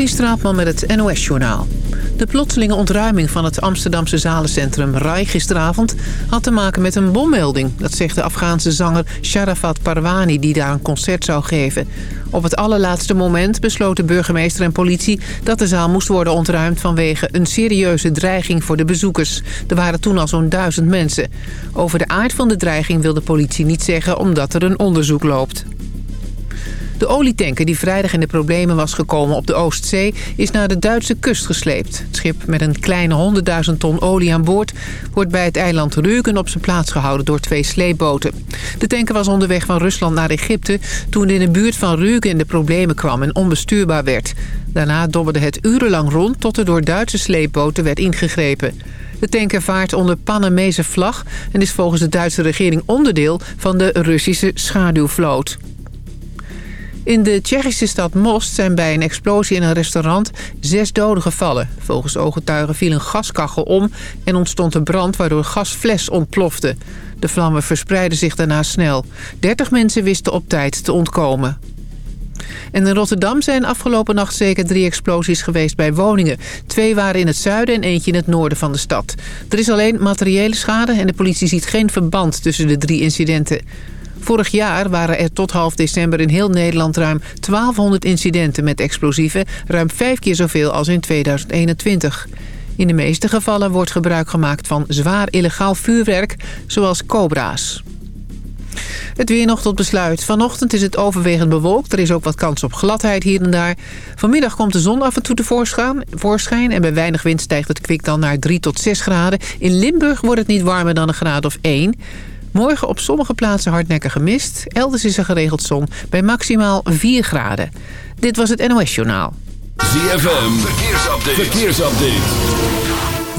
Katrien Straatman met het NOS-journaal. De plotselinge ontruiming van het Amsterdamse zalencentrum RAI gisteravond... had te maken met een bommelding. Dat zegt de Afghaanse zanger Sharafat Parwani die daar een concert zou geven. Op het allerlaatste moment besloten burgemeester en politie... dat de zaal moest worden ontruimd vanwege een serieuze dreiging voor de bezoekers. Er waren toen al zo'n duizend mensen. Over de aard van de dreiging wil de politie niet zeggen omdat er een onderzoek loopt. De olietanker die vrijdag in de problemen was gekomen op de Oostzee... is naar de Duitse kust gesleept. Het schip met een kleine 100.000 ton olie aan boord... wordt bij het eiland Rügen op zijn plaats gehouden door twee sleepboten. De tanker was onderweg van Rusland naar Egypte... toen in de buurt van Rügen in de problemen kwam en onbestuurbaar werd. Daarna dobberde het urenlang rond tot er door Duitse sleepboten werd ingegrepen. De tanker vaart onder Panamese vlag... en is volgens de Duitse regering onderdeel van de Russische schaduwvloot. In de Tsjechische stad Most zijn bij een explosie in een restaurant zes doden gevallen. Volgens ooggetuigen viel een gaskachel om en ontstond een brand waardoor een gasfles ontplofte. De vlammen verspreidden zich daarna snel. 30 mensen wisten op tijd te ontkomen. En in Rotterdam zijn afgelopen nacht zeker drie explosies geweest bij woningen. Twee waren in het zuiden en eentje in het noorden van de stad. Er is alleen materiële schade en de politie ziet geen verband tussen de drie incidenten. Vorig jaar waren er tot half december in heel Nederland ruim 1200 incidenten met explosieven. Ruim vijf keer zoveel als in 2021. In de meeste gevallen wordt gebruik gemaakt van zwaar illegaal vuurwerk, zoals cobra's. Het weer nog tot besluit. Vanochtend is het overwegend bewolkt. Er is ook wat kans op gladheid hier en daar. Vanmiddag komt de zon af en toe tevoorschijn. En bij weinig wind stijgt het kwik dan naar 3 tot 6 graden. In Limburg wordt het niet warmer dan een graad of 1. Morgen op sommige plaatsen hardnekkige mist. Elders is er geregeld zon bij maximaal 4 graden. Dit was het NOS Journaal. ZFM, verkeersupdate. verkeersupdate.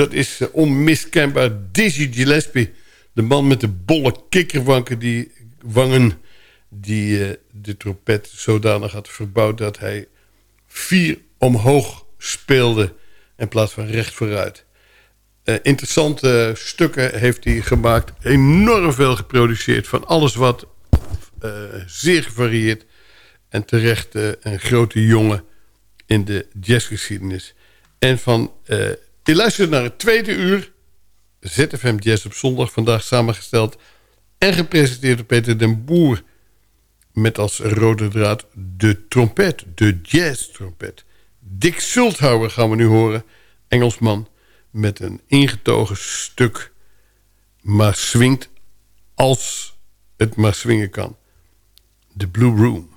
Dat is uh, onmiskenbaar Dizzy Gillespie. De man met de bolle kikkerwangen die, wangen, die uh, de trompet zodanig had verbouwd... dat hij vier omhoog speelde in plaats van recht vooruit. Uh, interessante stukken heeft hij gemaakt. Enorm veel geproduceerd. Van alles wat zeer gevarieerd. En terecht een grote jongen in de jazzgeschiedenis. En van, je luistert naar het tweede uur. ZFM Jazz op zondag. Vandaag samengesteld en gepresenteerd door Peter den Boer. Met als rode draad de trompet. De jazz-trompet. Dick Sulthauer gaan we nu horen. Engelsman met een ingetogen stuk. Maar swingt als het maar swingen kan. The Blue Room.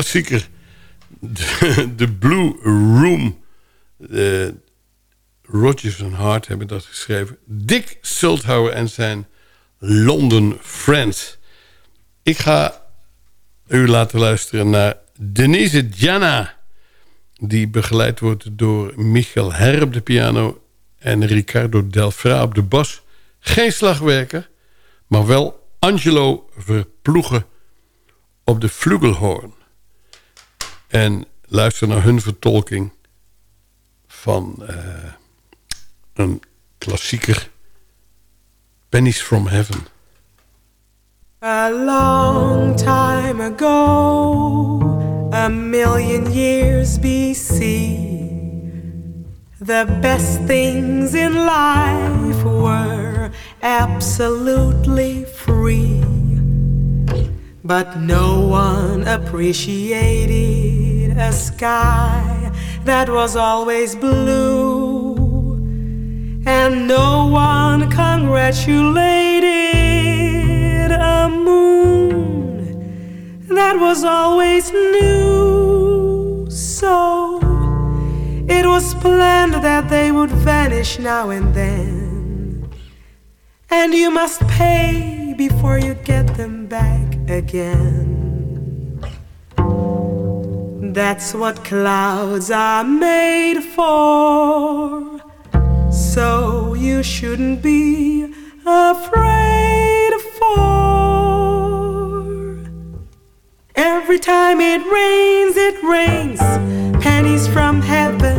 Klassieker. de, Blue Room. Uh, Rodgers en Hart hebben dat geschreven. Dick Sulthauer en zijn London Friends. Ik ga u laten luisteren naar Denise Jana. Die begeleid wordt door Michael Her op de piano... en Ricardo Delfra op de bas. Geen slagwerker, maar wel Angelo Verploegen op de flugelhorn. En luister naar hun vertolking van uh, een klassieker... Pennies from Heaven. A long time ago, a million years BC, the best things in life were absolutely free. But no one appreciated a sky that was always blue, and no one congratulated a moon that was always new. So it was planned that they would vanish now and then, and you must pay before you get them back again. That's what clouds are made for. So you shouldn't be afraid for. Every time it rains, it rains pennies from heaven.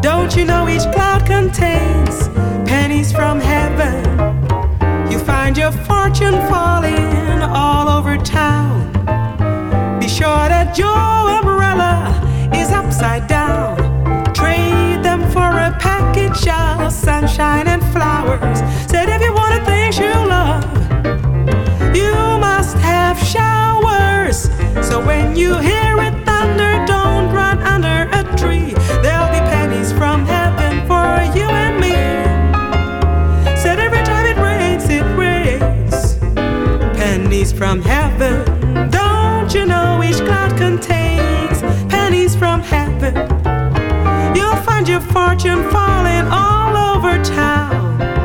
Don't you know each cloud contains pennies from heaven? You find your fortune falling all over town. Sure that your umbrella is upside down. Trade them for a package of sunshine and flowers. Said if you want the things you love, you must have showers. So when you hear it thunder, don't run under a tree. There'll be pennies from heaven for you and me. Said every time it rains, it rains. Pennies from heaven. Fortune falling all over town.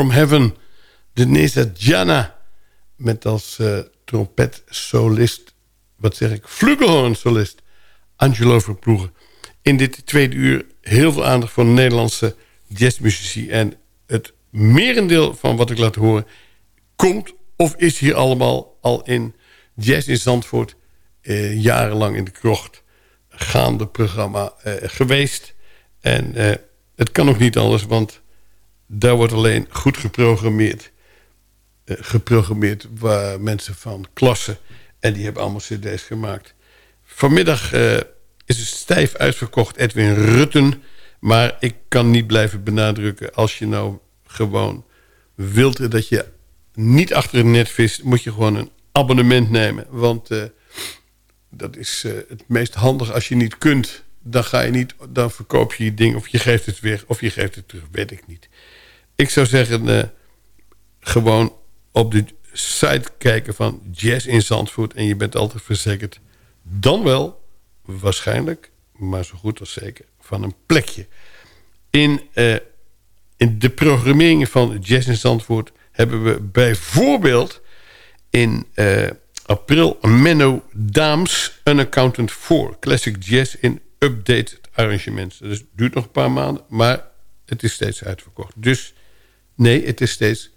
From Heaven. De Neza Jana. Met als uh, trompetsolist, wat zeg ik, flugelhorn-solist. Angelo Verploegen. In dit tweede uur heel veel aandacht voor Nederlandse jazzmuzici. En het merendeel van wat ik laat horen... komt of is hier allemaal al in Jazz in Zandvoort... Eh, jarenlang in de krocht gaande programma eh, geweest. En eh, het kan ook niet anders, want daar wordt alleen goed geprogrammeerd. Eh, geprogrammeerd waar mensen van klassen... en die hebben allemaal cd's gemaakt. Vanmiddag eh, is het stijf uitverkocht Edwin Rutten... maar ik kan niet blijven benadrukken... als je nou gewoon wilt dat je niet achter het net vist... moet je gewoon een abonnement nemen. Want uh, dat is het meest handig als je niet kunt. Dan ga je niet, dan verkoop je je ding of je geeft het weg of je geeft het terug, weet ik niet. Ik zou zeggen, uh, gewoon op de site kijken van Jazz in Zandvoort en je bent altijd verzekerd. Dan wel, waarschijnlijk, maar zo goed als zeker, van een plekje. In, uh, in de programmering van Jazz in Zandvoort hebben we bijvoorbeeld in uh, april Menno Daams, Unaccountant 4, Classic Jazz in updated arrangements. Dus het duurt nog een paar maanden, maar het is steeds uitverkocht. Dus nee, het is steeds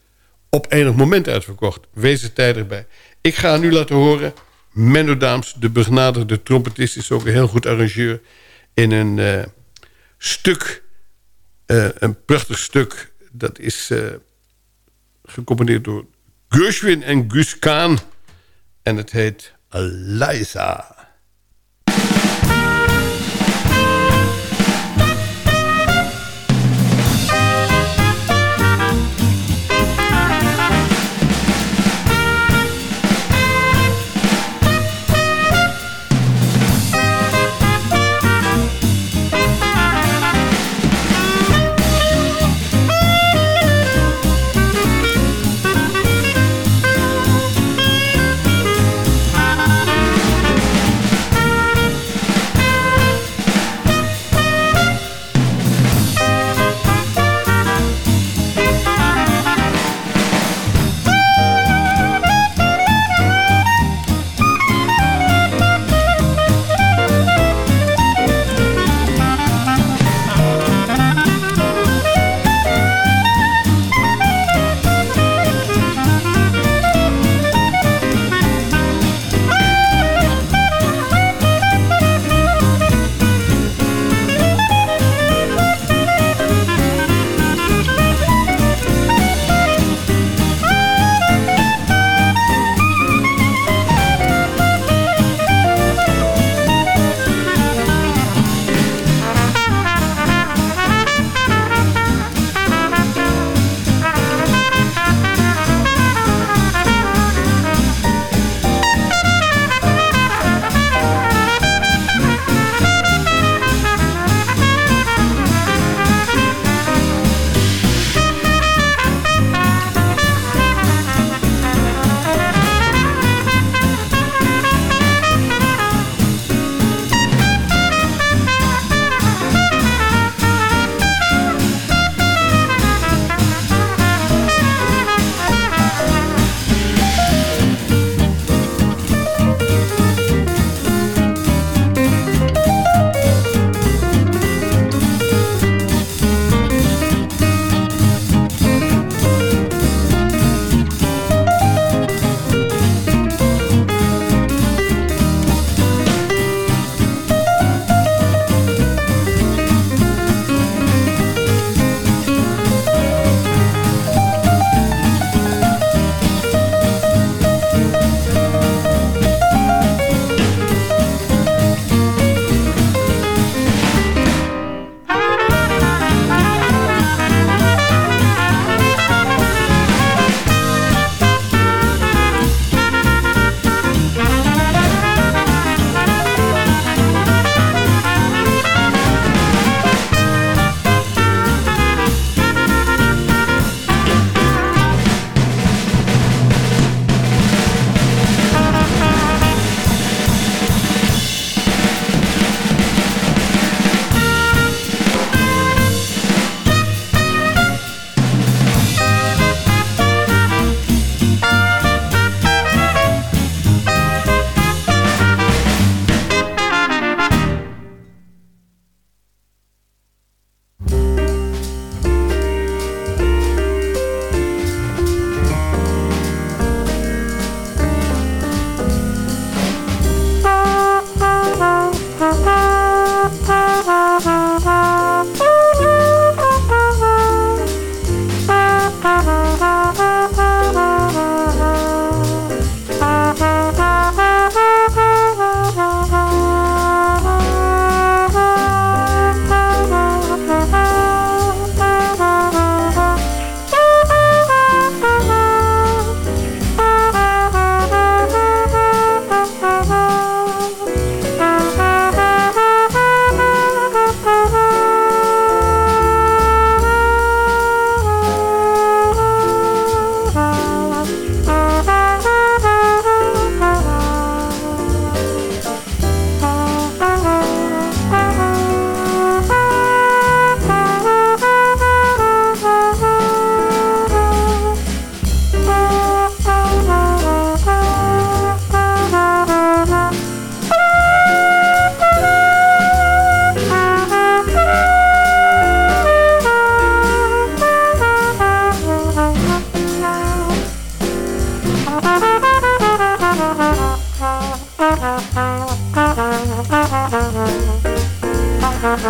op enig moment uitverkocht. Wees er tijdig bij. Ik ga nu laten horen... Menno Daams, de begenadigde trompetist... is ook een heel goed arrangeur... in een uh, stuk, uh, een prachtig stuk... dat is uh, gecomponeerd door Gershwin en Gus Kaan... en het heet Eliza.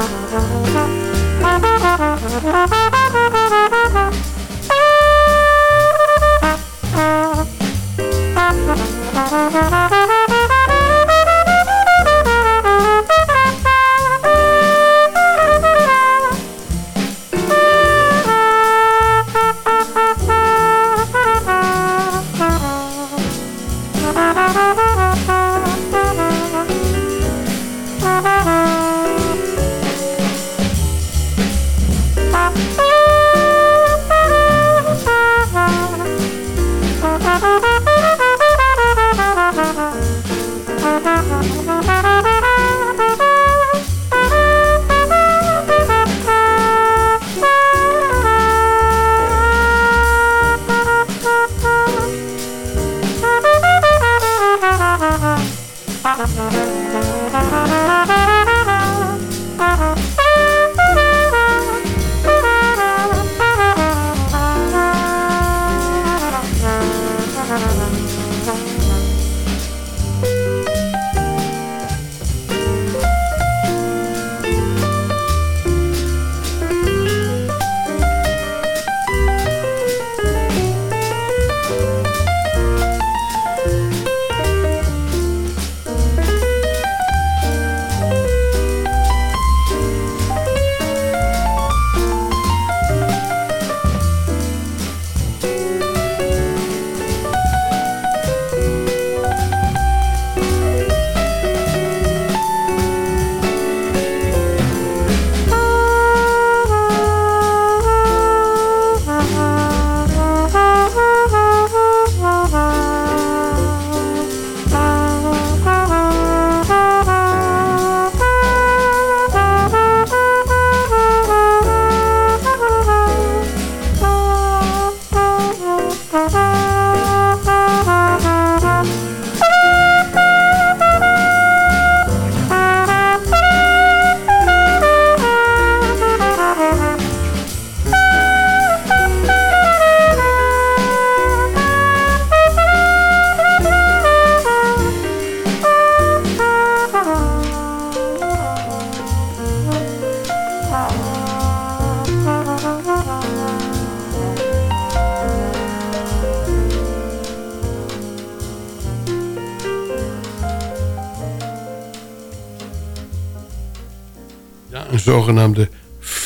Zogenaamde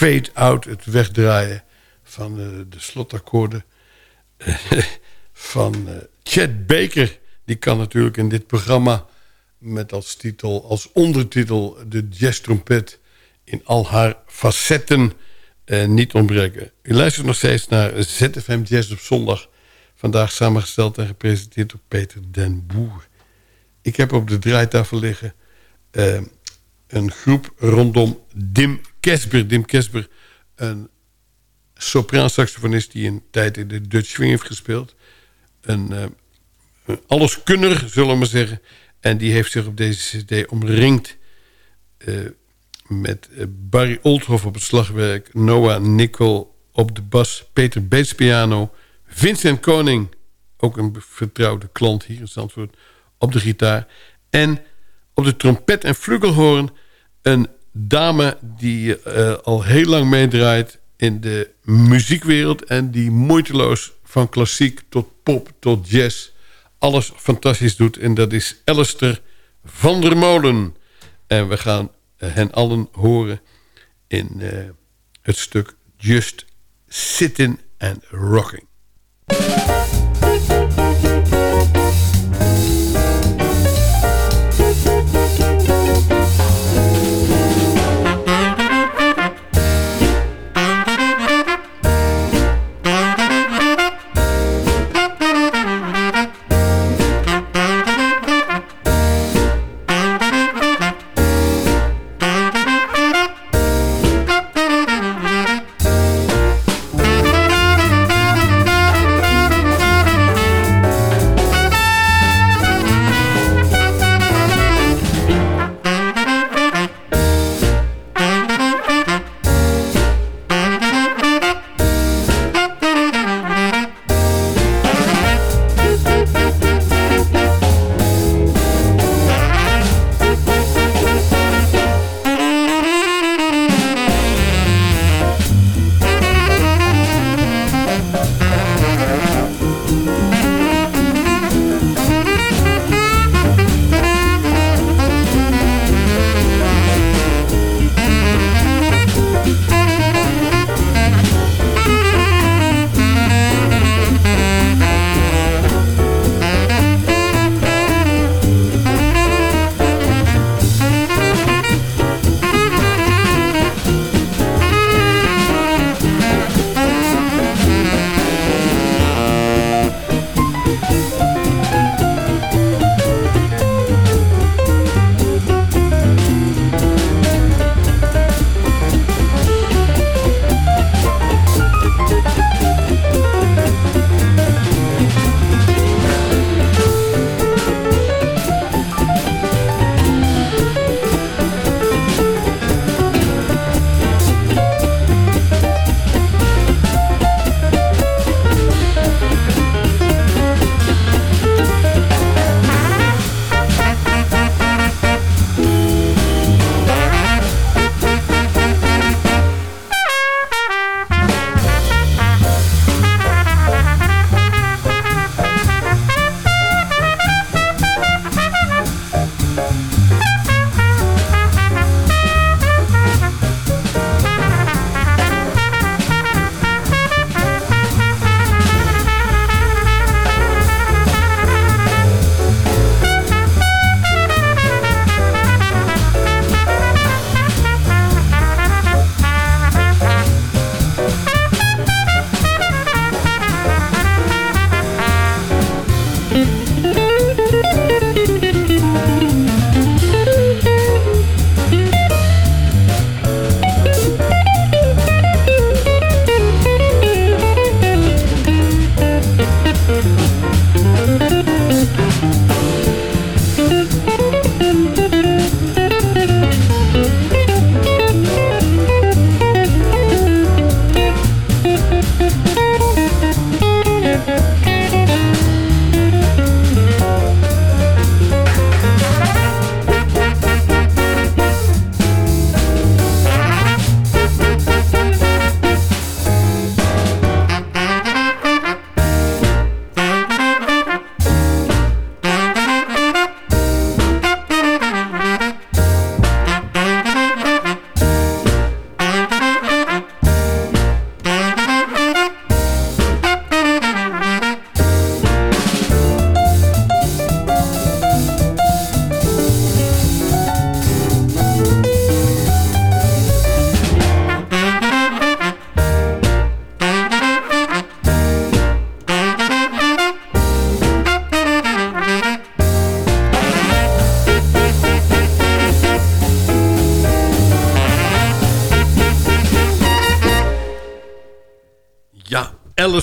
fade-out, het wegdraaien van de, de slotakkoorden van uh, Chet Baker. Die kan natuurlijk in dit programma met als titel, als ondertitel de jazztrompet in al haar facetten uh, niet ontbreken. U luistert nog steeds naar ZFM Jazz op zondag. Vandaag samengesteld en gepresenteerd door Peter den Boer. Ik heb op de draaitafel liggen een groep rondom Dim Kesber. Dim Kesber, een sopraansaxofonist die een tijd in de Dutch Swing heeft gespeeld. Een, uh, alleskunner, zullen we maar zeggen. En die heeft zich op deze cd omringd... Uh, met uh, Barry Oldhoff op het slagwerk... Noah Nickel op de bas... Peter Beets piano... Vincent Koning, ook een vertrouwde klant hier in Zandvoort... op de gitaar... en op de trompet en flugelhoorn een dame die uh, al heel lang meedraait in de muziekwereld... en die moeiteloos van klassiek tot pop tot jazz alles fantastisch doet. En dat is Alistair van der Molen. En we gaan hen allen horen in uh, het stuk Just Sitting and Rocking.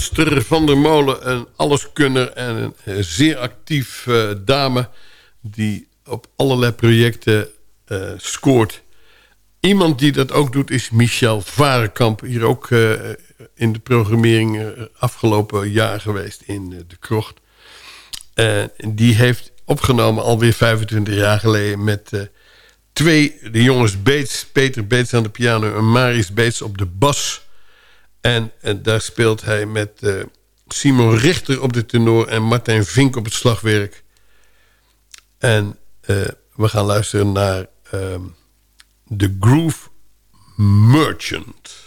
Alistair van der Molen, een alleskunner en een eh, zeer actief eh, dame... die op allerlei projecten eh, scoort. Iemand die dat ook doet is Michel Varenkamp. Hier ook in de programmering afgelopen jaar geweest in de krocht. Die heeft opgenomen alweer 25 jaar geleden... met twee, de jongens Beets, Peter Beets aan de piano... en Maris Beets op de bas... En, en daar speelt hij met eh, Simon Richter op de tenor... en Martijn Vink op het slagwerk. En eh, we gaan luisteren naar ehm, The Groove Merchant.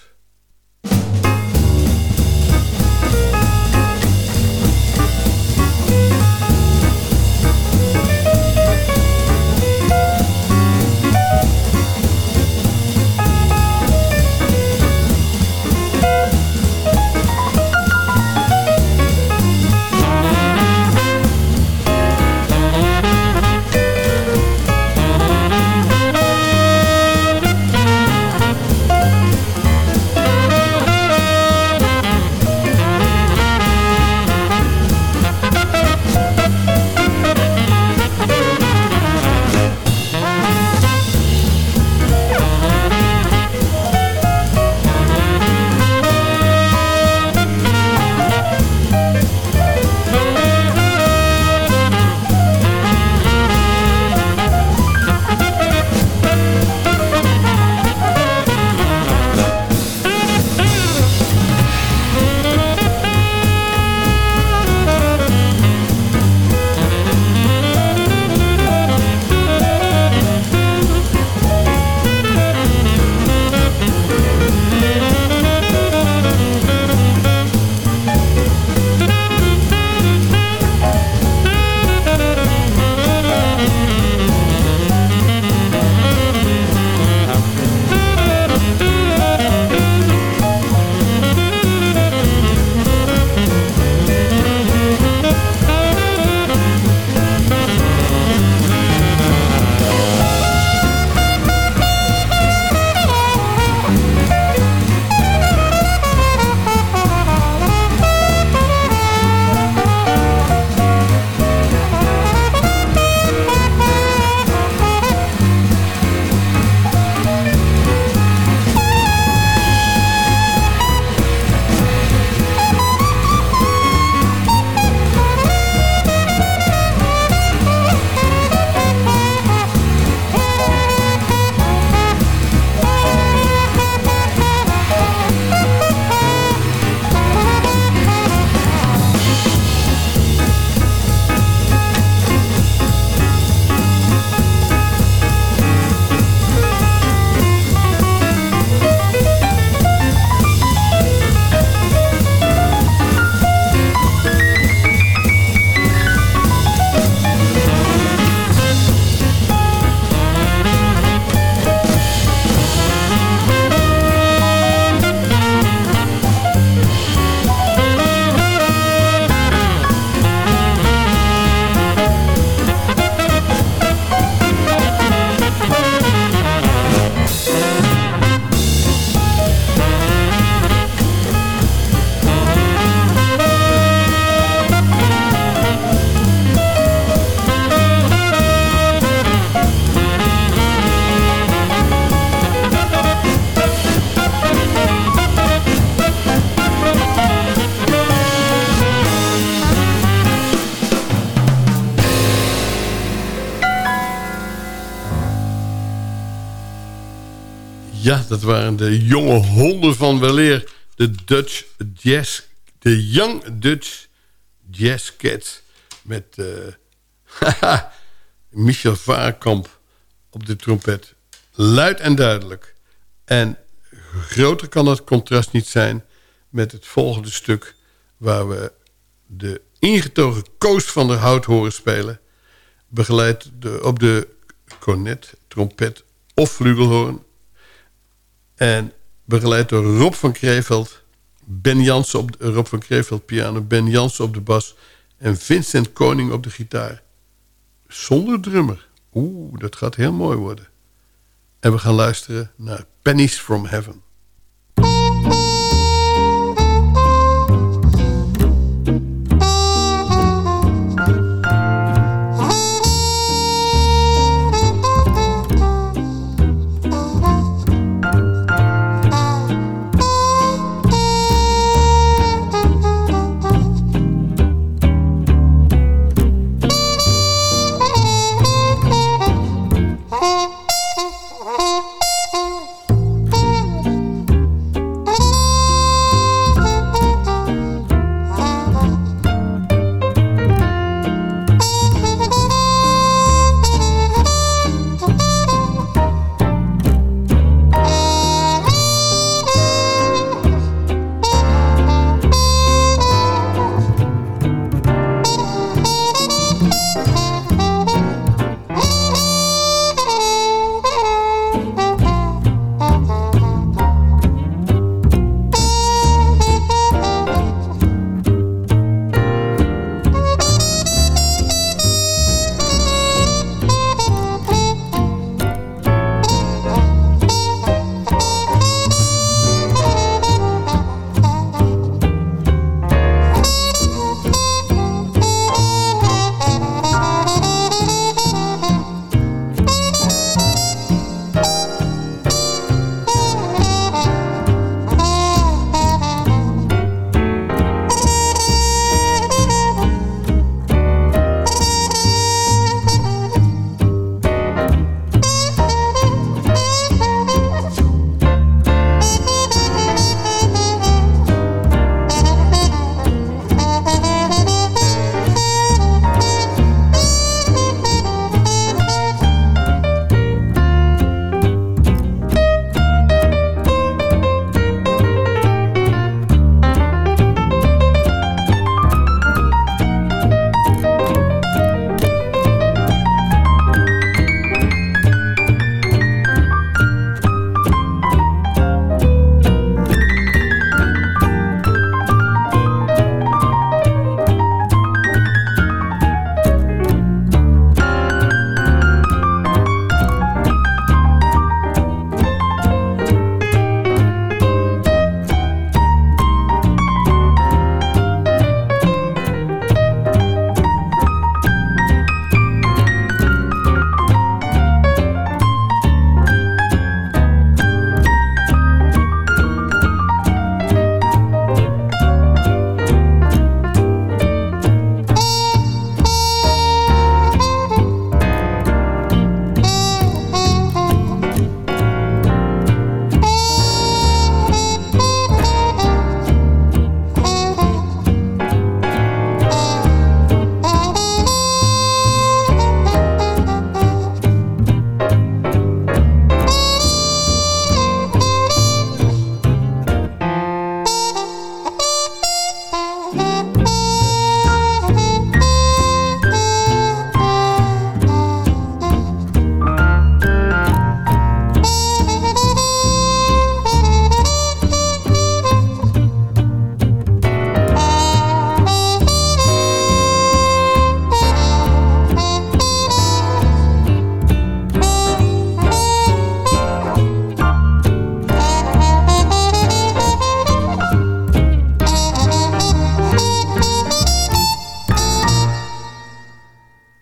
Dat waren de jonge honden van weleer. De Dutch Jazz... De Young Dutch Jazz Cats. Met eh, Michel Vaarkamp op de trompet. Luid en duidelijk. En groter kan het contrast niet zijn... met het volgende stuk... waar we de ingetogen Koos van der Hout horen spelen. Begeleid op de cornet, trompet of flugelhoorn en begeleid door Rob van Kreeveld... Ben Jansen op de, Rob van Kreeveld piano... Ben Jansen op de bas... en Vincent Koning op de gitaar. Zonder drummer. Oeh, dat gaat heel mooi worden. En we gaan luisteren naar Pennies from Heaven.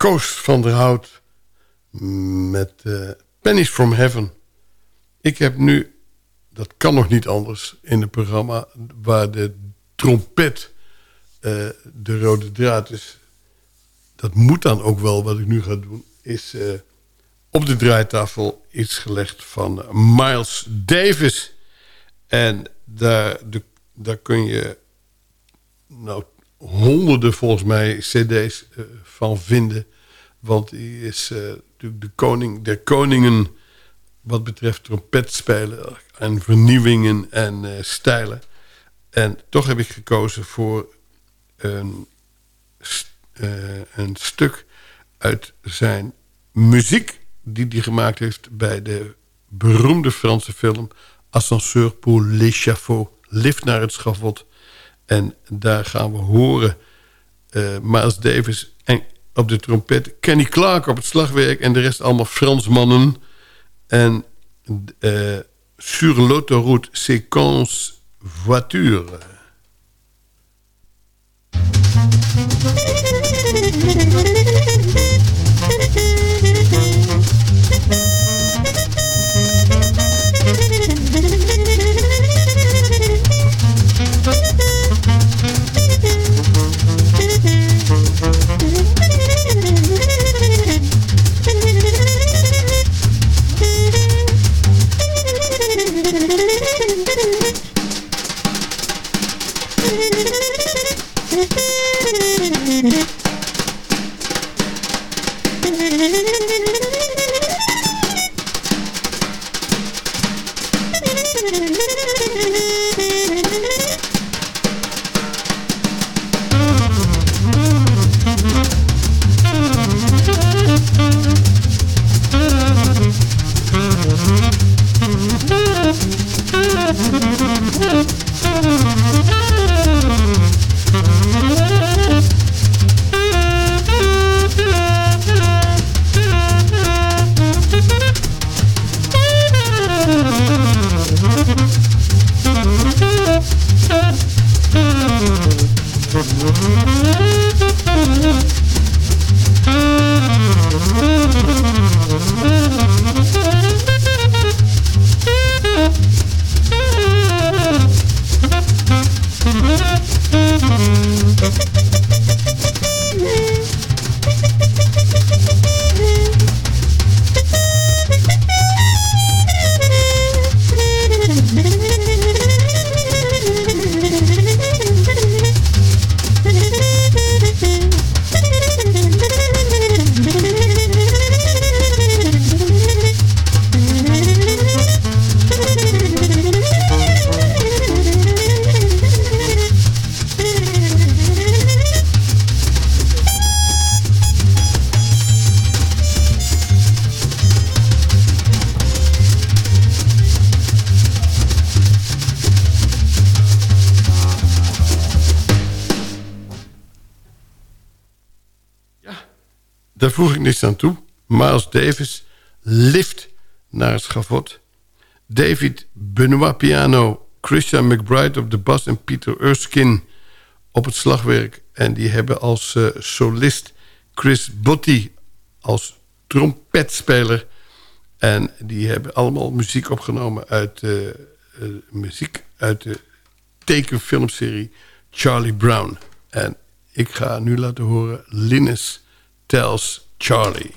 Koos van der Hout met uh, Pennies from Heaven. Ik heb nu, dat kan nog niet anders, in het programma... waar de trompet uh, de rode draad is. Dat moet dan ook wel wat ik nu ga doen. Is uh, op de draaitafel iets gelegd van Miles Davis. En daar, de, daar kun je nou honderden volgens mij cd's van vinden. Want hij is uh, natuurlijk de koning der koningen wat betreft trompetspelen en vernieuwingen en uh, stijlen. En toch heb ik gekozen voor een, een stuk uit zijn muziek die hij gemaakt heeft bij de beroemde Franse film Ascenseur pour l'échafaud, lift naar het schavot en daar gaan we horen uh, Miles Davis en op de trompet. Kenny Clark op het slagwerk en de rest allemaal Fransmannen. En uh, sur l'autoroute séquence voiture. Mm-hmm. Daar voeg ik niks aan toe. Miles Davis lift naar het schavot. David Benoit piano, Christian McBride op de bas... en Peter Erskine op het slagwerk. En die hebben als uh, solist Chris Botti als trompetspeler. En die hebben allemaal muziek opgenomen uit, uh, muziek uit de tekenfilmserie Charlie Brown. En ik ga nu laten horen Linus tells Charlie.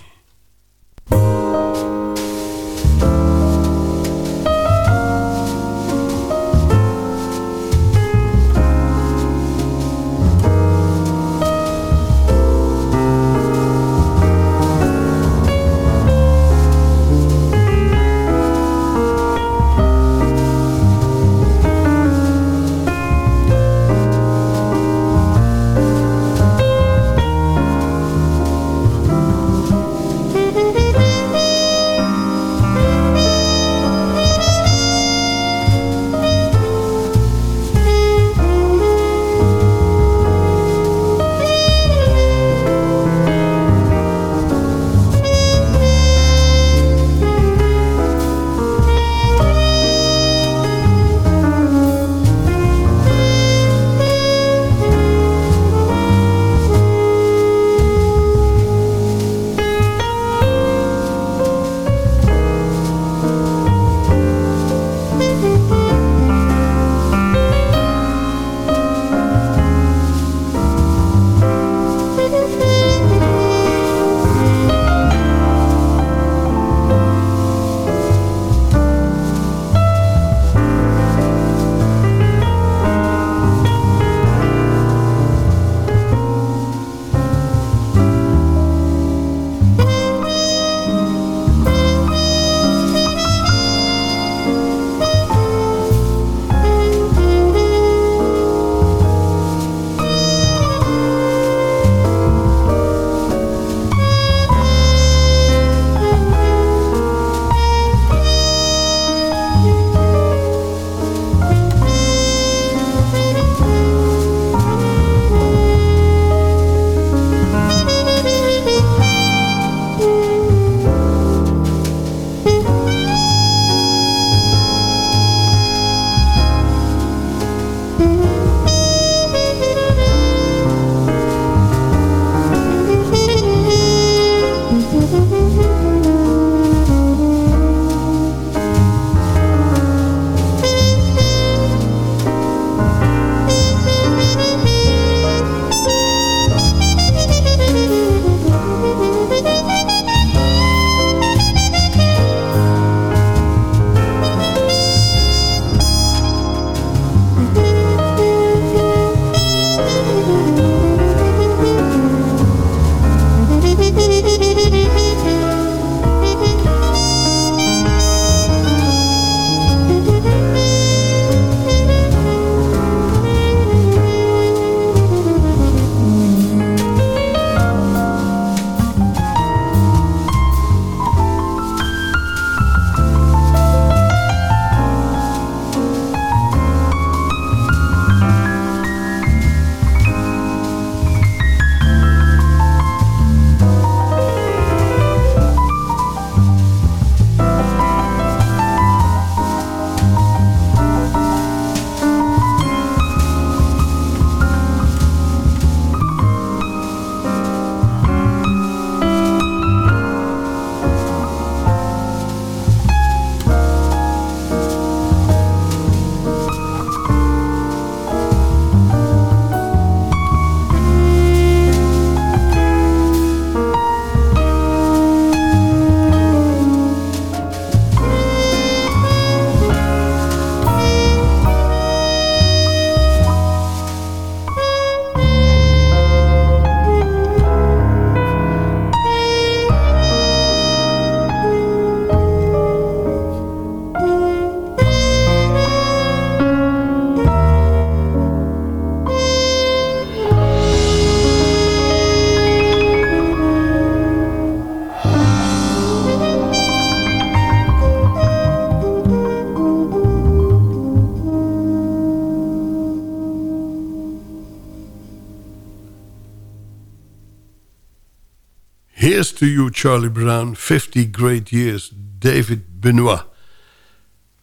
To you, Charlie Brown. 50 great years, David Benoit.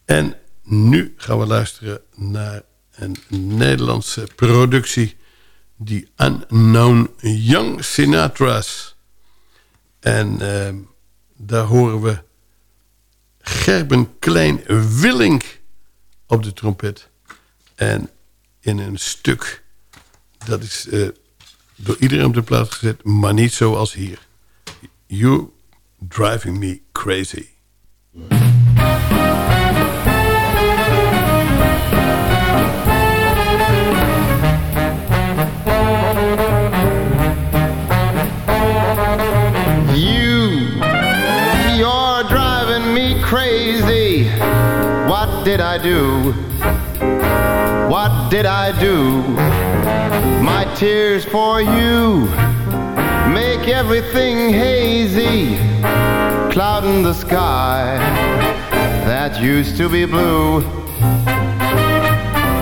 En nu gaan we luisteren naar een Nederlandse productie... die Unknown Young Sinatra's. En uh, daar horen we Gerben Klein-Willink op de trompet. En in een stuk, dat is uh, door iedereen op de plaats gezet... maar niet zoals hier. You driving me crazy. You're driving me crazy. What did I do? What did I do? My tears for you make everything hazy, clouding the sky that used to be blue.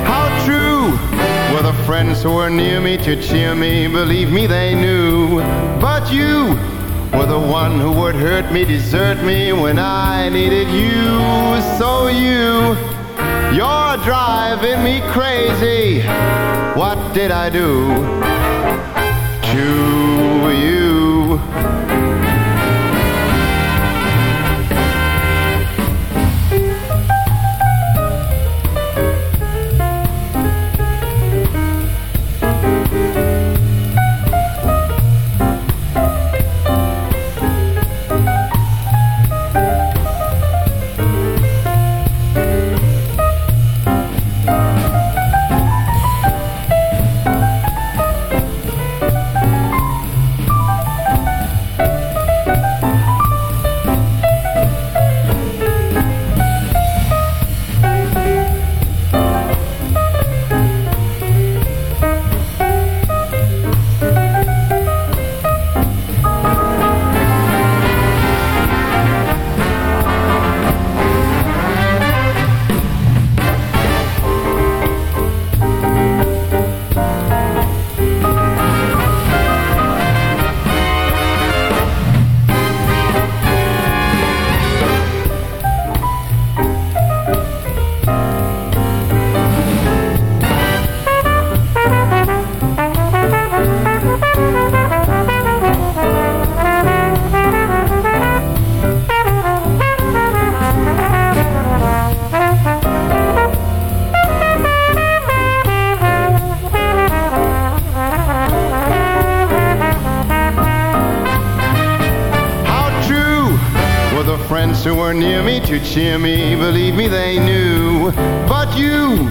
How true were the friends who were near me to cheer me, believe me, they knew. But you were the one who would hurt me, desert me when I needed you. So you, you're driving me crazy. What did I do to Bye. Cheer me, believe me, they knew. But you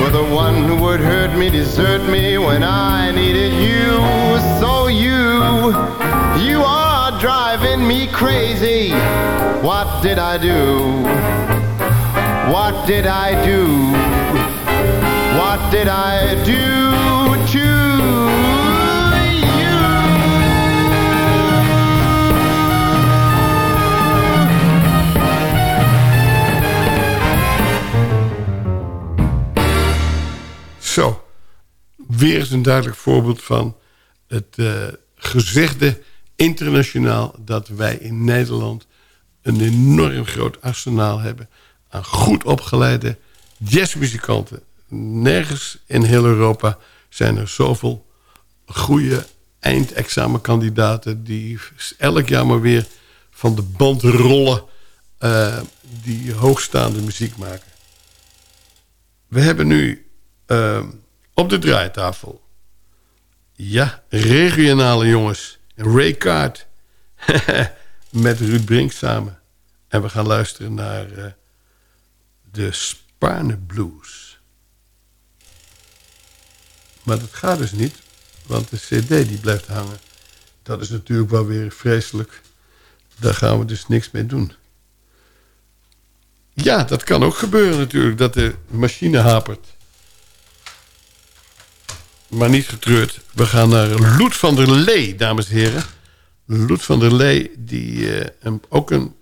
were the one who would hurt me, desert me when I needed you. So you, you are driving me crazy. What did I do? Een duidelijk voorbeeld van het uh, gezegde internationaal... dat wij in Nederland een enorm groot arsenaal hebben... aan goed opgeleide jazzmuzikanten. Nergens in heel Europa zijn er zoveel goede eindexamenkandidaten... die elk jaar maar weer van de band rollen... Uh, die hoogstaande muziek maken. We hebben nu uh, op de draaitafel. Ja, regionale jongens. Ray Kaart. Met Ruud Brink samen. En we gaan luisteren naar uh, de Spaarne Blues. Maar dat gaat dus niet. Want de cd die blijft hangen. Dat is natuurlijk wel weer vreselijk. Daar gaan we dus niks mee doen. Ja, dat kan ook gebeuren natuurlijk. Dat de machine hapert. Maar niet getreurd. We gaan naar Loet van der Lee, dames en heren. Loet van der Lee, die uh, ook een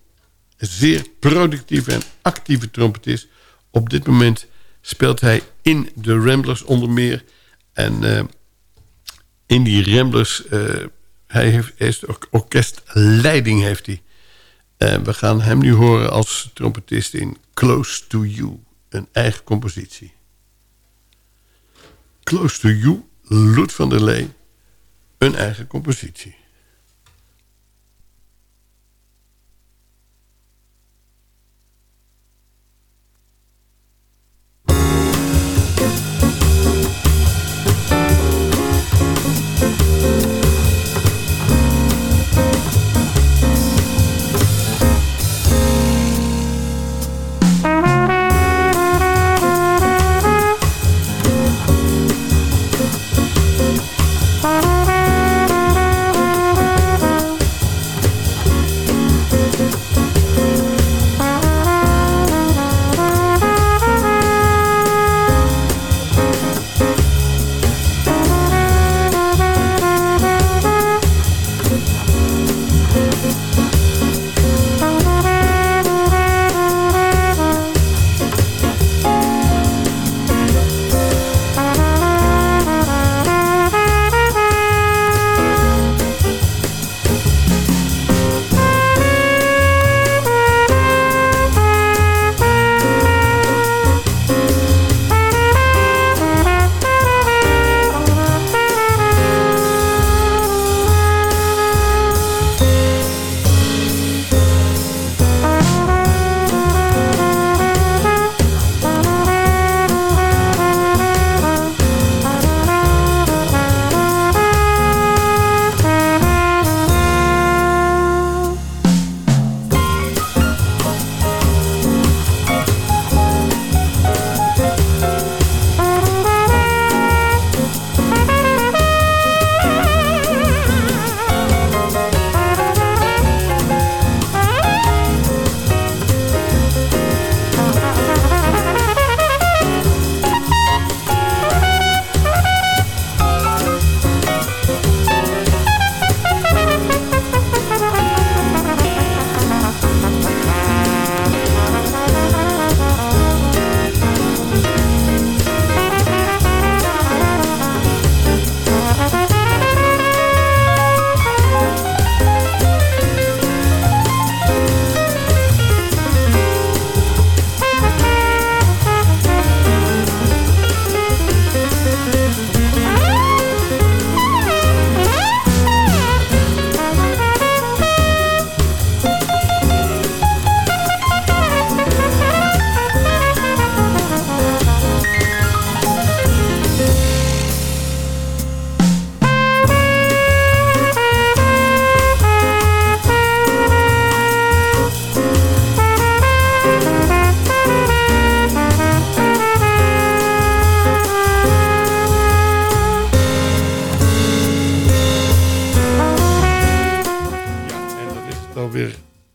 zeer productieve en actieve trompetist. Op dit moment speelt hij in de Ramblers onder meer. En uh, in die Ramblers uh, Hij heeft, is orkestleiding heeft hij. We gaan hem nu horen als trompetist in Close to You. Een eigen compositie. Close to You, Loet van der Lee. Een eigen compositie.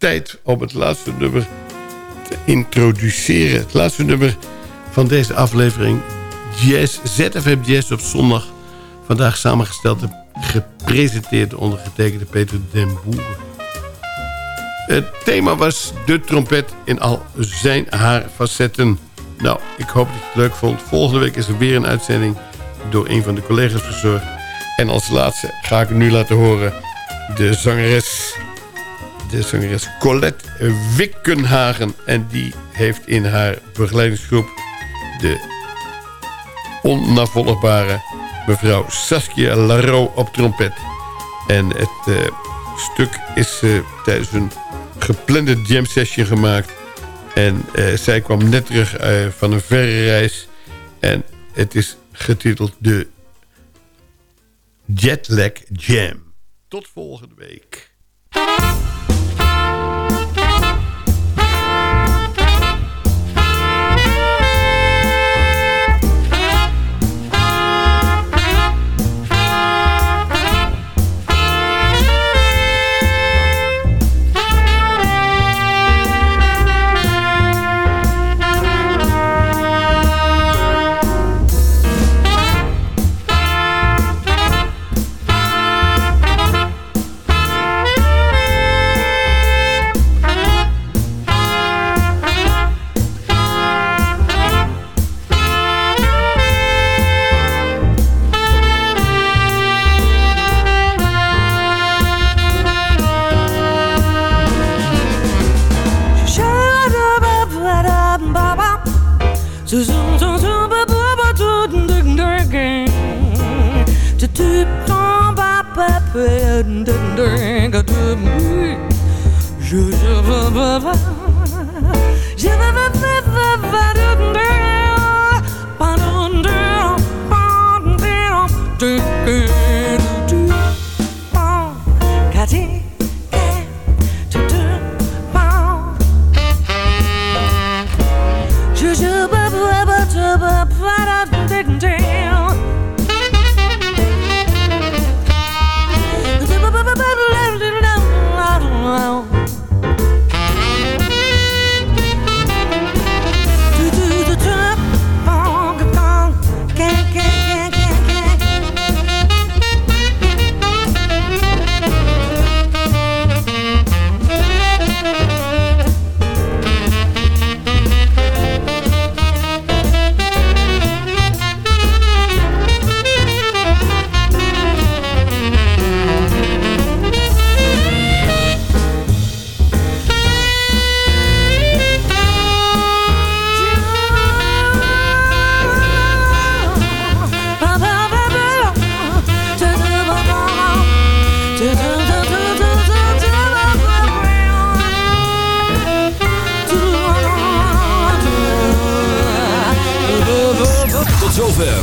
Tijd om het laatste nummer te introduceren. Het laatste nummer van deze aflevering. Jazz, ZFM Jazz op zondag. Vandaag samengesteld en gepresenteerd onder getekende Peter den Boer. Het thema was de trompet in al zijn haar facetten. Nou, ik hoop dat je het leuk vond. Volgende week is er weer een uitzending door een van de collega's verzorgd. En als laatste ga ik nu laten horen de zangeres de zangeres Colette Wickenhagen. En die heeft in haar begeleidingsgroep de onnavolgbare mevrouw Saskia Laro op trompet. En het uh, stuk is uh, tijdens een geplande jam session gemaakt. En uh, zij kwam net terug van een verre reis. En het is getiteld de Jetlag Jam. Tot volgende week. Tot